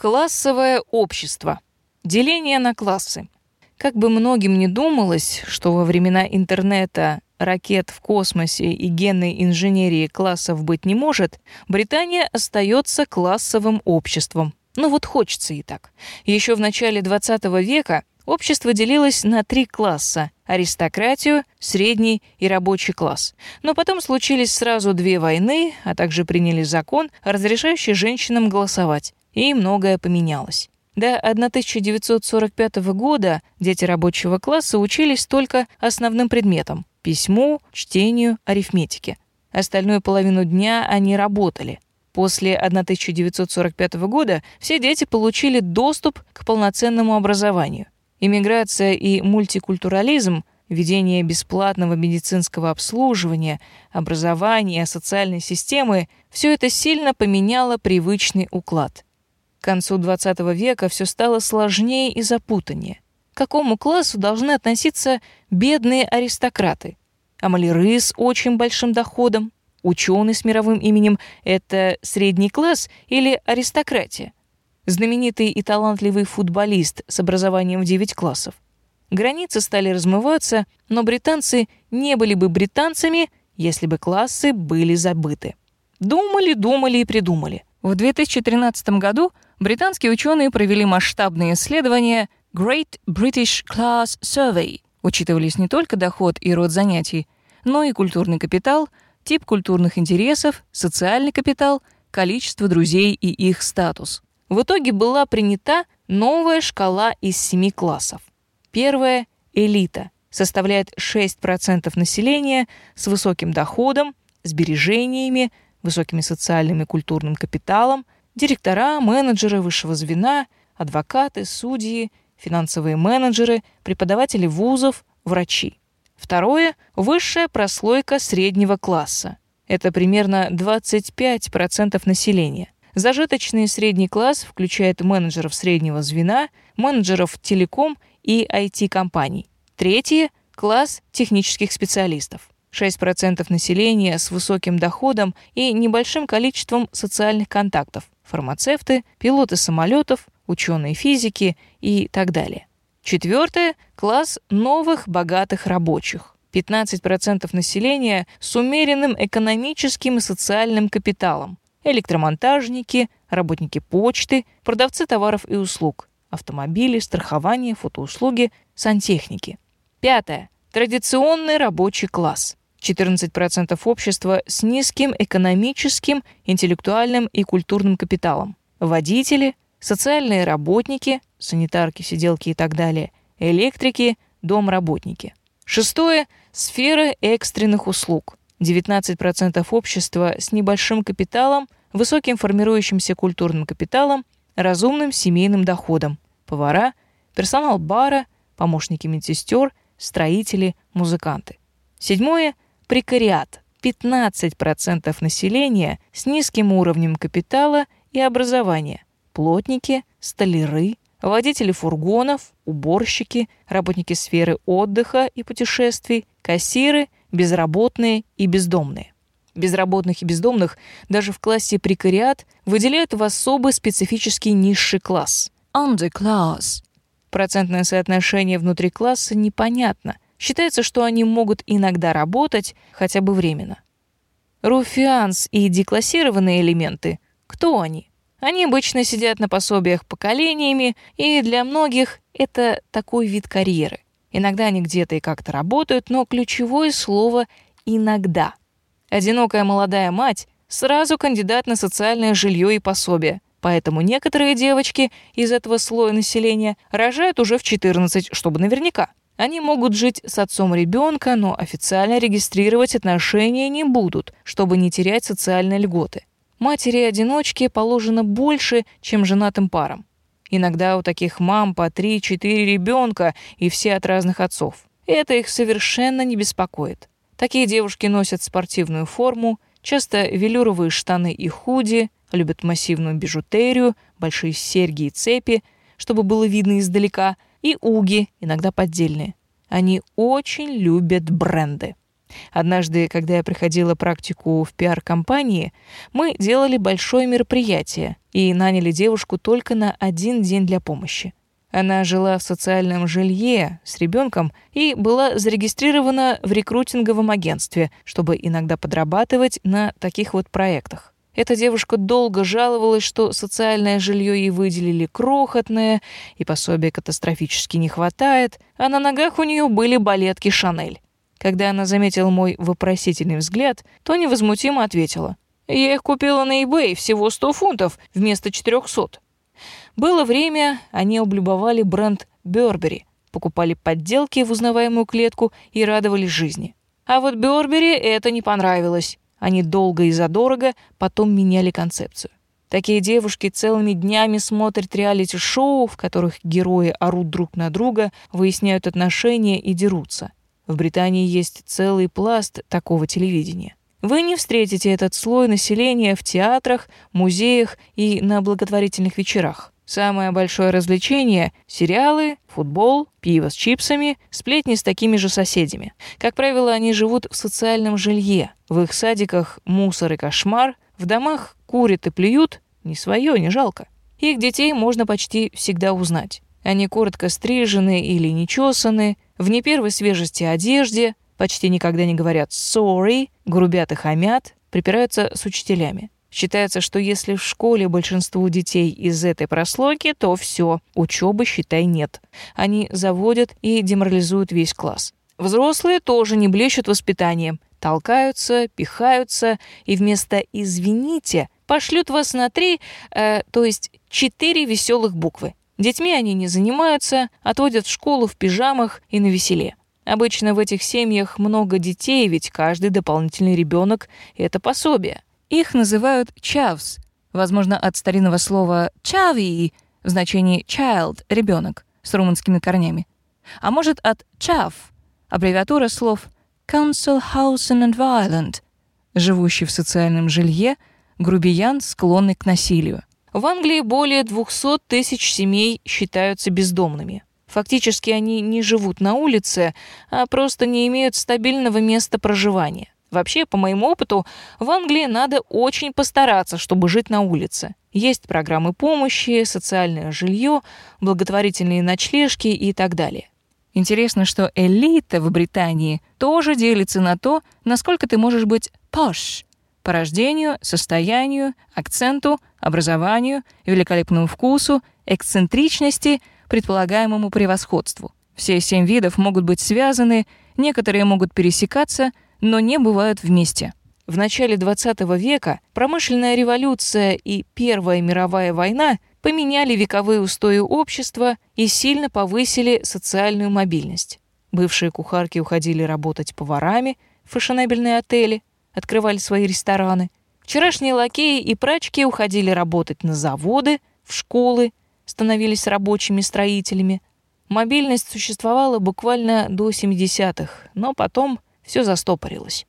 Классовое общество. Деление на классы. Как бы многим не думалось, что во времена интернета, ракет в космосе и генной инженерии классов быть не может, Британия остается классовым обществом. Ну вот хочется и так. Еще в начале 20 века общество делилось на три класса – аристократию, средний и рабочий класс. Но потом случились сразу две войны, а также приняли закон, разрешающий женщинам голосовать. И многое поменялось. До 1945 года дети рабочего класса учились только основным предметам – письму, чтению, арифметике. Остальную половину дня они работали – После 1945 года все дети получили доступ к полноценному образованию. Иммиграция и мультикультурализм, введение бесплатного медицинского обслуживания, образования, социальной системы – все это сильно поменяло привычный уклад. К концу XX века все стало сложнее и запутаннее. К какому классу должны относиться бедные аристократы? А маляры с очень большим доходом? Ученый с мировым именем — это средний класс или аристократия? Знаменитый и талантливый футболист с образованием в 9 классов. Границы стали размываться, но британцы не были бы британцами, если бы классы были забыты. Думали, думали и придумали. В 2013 году британские ученые провели масштабное исследование Great British Class Survey. Учитывались не только доход и род занятий, но и культурный капитал — тип культурных интересов, социальный капитал, количество друзей и их статус. В итоге была принята новая шкала из семи классов. Первая — элита, составляет 6% населения с высоким доходом, сбережениями, высоким социальным и культурным капиталом, директора, менеджеры высшего звена, адвокаты, судьи, финансовые менеджеры, преподаватели вузов, врачи. Второе – высшая прослойка среднего класса. Это примерно 25% населения. Зажиточный средний класс включает менеджеров среднего звена, менеджеров телеком и IT-компаний. Третье – класс технических специалистов. 6% населения с высоким доходом и небольшим количеством социальных контактов. Фармацевты, пилоты самолетов, ученые физики и так далее. Четвертое – класс новых богатых рабочих. 15% населения с умеренным экономическим и социальным капиталом. Электромонтажники, работники почты, продавцы товаров и услуг, автомобили, страхование, фотоуслуги, сантехники. Пятое. Традиционный рабочий класс. 14% общества с низким экономическим, интеллектуальным и культурным капиталом. Водители, социальные работники, санитарки, сиделки и так далее, электрики, домработники. Шестое – сфера экстренных услуг. 19% общества с небольшим капиталом, высоким формирующимся культурным капиталом, разумным семейным доходом. Повара, персонал бара, помощники медсестер, строители, музыканты. Седьмое – прекариат. 15% населения с низким уровнем капитала и образования. Плотники, столяры, водители фургонов, уборщики, работники сферы отдыха и путешествий, кассиры, безработные и бездомные. Безработных и бездомных даже в классе прекариат выделяют в особый специфический низший класс – underclass. Процентное соотношение внутри класса непонятно. Считается, что они могут иногда работать, хотя бы временно. Руфианс и деклассированные элементы – кто они? Они обычно сидят на пособиях поколениями, и для многих это такой вид карьеры. Иногда они где-то и как-то работают, но ключевое слово «иногда». Одинокая молодая мать сразу кандидат на социальное жилье и пособие. Поэтому некоторые девочки из этого слоя населения рожают уже в 14, чтобы наверняка. Они могут жить с отцом ребенка, но официально регистрировать отношения не будут, чтобы не терять социальные льготы. Матери-одиночке положено больше, чем женатым парам. Иногда у таких мам по 3-4 ребенка, и все от разных отцов. Это их совершенно не беспокоит. Такие девушки носят спортивную форму, часто велюровые штаны и худи, любят массивную бижутерию, большие серьги и цепи, чтобы было видно издалека, и уги, иногда поддельные. Они очень любят бренды. Однажды, когда я приходила практику в пиар-компании, мы делали большое мероприятие и наняли девушку только на один день для помощи. Она жила в социальном жилье с ребенком и была зарегистрирована в рекрутинговом агентстве, чтобы иногда подрабатывать на таких вот проектах. Эта девушка долго жаловалась, что социальное жилье ей выделили крохотное, и пособия катастрофически не хватает, а на ногах у нее были балетки «Шанель». Когда она заметила мой вопросительный взгляд, то невозмутимо ответила. «Я их купила на eBay всего 100 фунтов вместо 400». Было время, они облюбовали бренд Burberry, покупали подделки в узнаваемую клетку и радовались жизни. А вот Burberry это не понравилось. Они долго и задорого потом меняли концепцию. Такие девушки целыми днями смотрят реалити-шоу, в которых герои орут друг на друга, выясняют отношения и дерутся. В Британии есть целый пласт такого телевидения. Вы не встретите этот слой населения в театрах, музеях и на благотворительных вечерах. Самое большое развлечение – сериалы, футбол, пиво с чипсами, сплетни с такими же соседями. Как правило, они живут в социальном жилье. В их садиках мусор и кошмар, в домах курят и плюют, не свое, не жалко. Их детей можно почти всегда узнать. Они коротко стрижены или нечесаны, в не первой свежести одежде, почти никогда не говорят «sorry», грубят и хамят, припираются с учителями. Считается, что если в школе большинству детей из этой прослойки, то все, учебы, считай, нет. Они заводят и деморализуют весь класс. Взрослые тоже не блещут воспитанием. Толкаются, пихаются и вместо «извините» пошлют вас на три, э, то есть четыре веселых буквы. Детьми они не занимаются, отводят в школу в пижамах и на веселе. Обычно в этих семьях много детей, ведь каждый дополнительный ребенок – это пособие. Их называют «чавс», возможно, от старинного слова «чави» в значении «child» — «ребенок» с румынскими корнями. А может, от «чав» — аббревиатура слов «council housing and violent», живущий в социальном жилье, грубиян, склонный к насилию. В Англии более 200 тысяч семей считаются бездомными. Фактически они не живут на улице, а просто не имеют стабильного места проживания. Вообще, по моему опыту, в Англии надо очень постараться, чтобы жить на улице. Есть программы помощи, социальное жилье, благотворительные ночлежки и так далее. Интересно, что элита в Британии тоже делится на то, насколько ты можешь быть posh по рождению, состоянию, акценту, образованию, великолепному вкусу, эксцентричности, предполагаемому превосходству. Все семь видов могут быть связаны, некоторые могут пересекаться — но не бывают вместе. В начале XX века промышленная революция и Первая мировая война поменяли вековые устои общества и сильно повысили социальную мобильность. Бывшие кухарки уходили работать поварами в фешенебельные отели, открывали свои рестораны. Вчерашние лакеи и прачки уходили работать на заводы, в школы, становились рабочими строителями. Мобильность существовала буквально до 70-х, но потом все застопорилось.